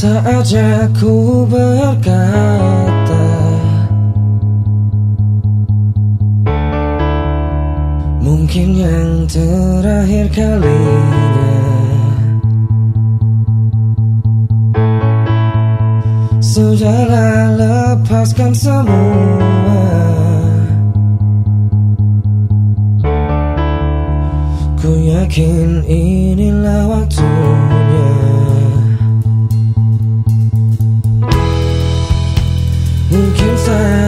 saja ku berkata Mungkin yang terakhir kalinya Sudahlah lepaskan semua. Ku yakin inilah waktunya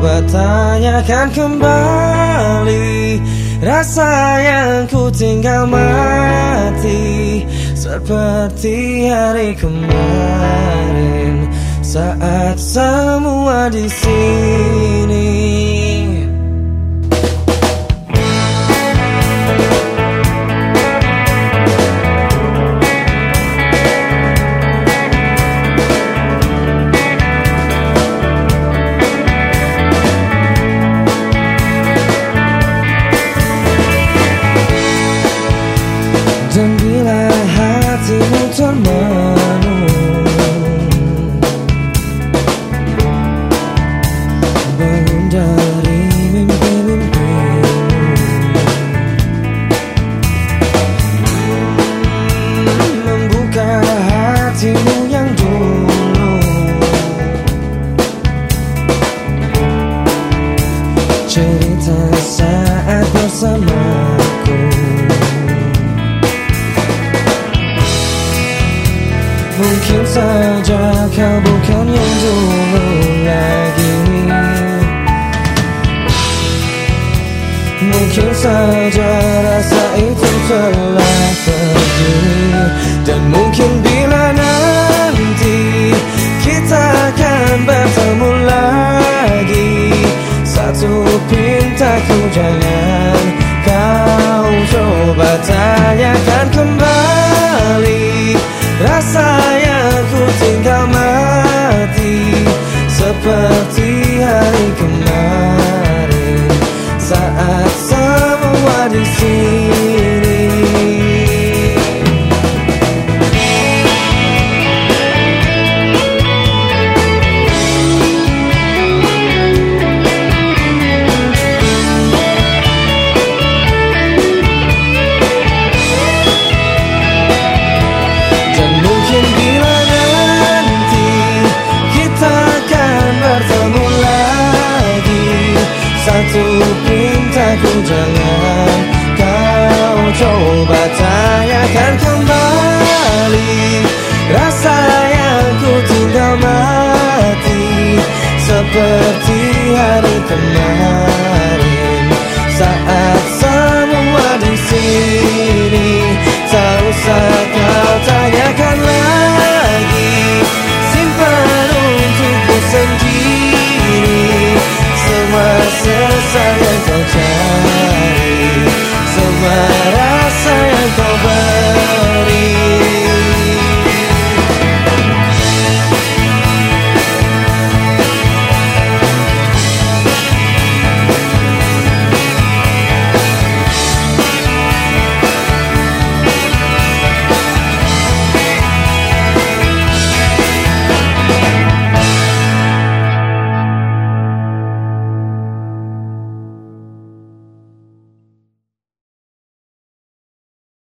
coba tanyakan kembali Rasa yang ku tinggal mati Seperti hari kemarin Saat semua di sini Cerita saat bersamaku. Mungkin saja kau bukan yang dulu lagi. Mungkin saja rasa itu telah pergi. Dan mungkin pintaku jangan kau coba tanyakan kembali Rasa jangan kau coba tanyakan kembali. Rasa yang ku tinggal mati Seperti hari kemarin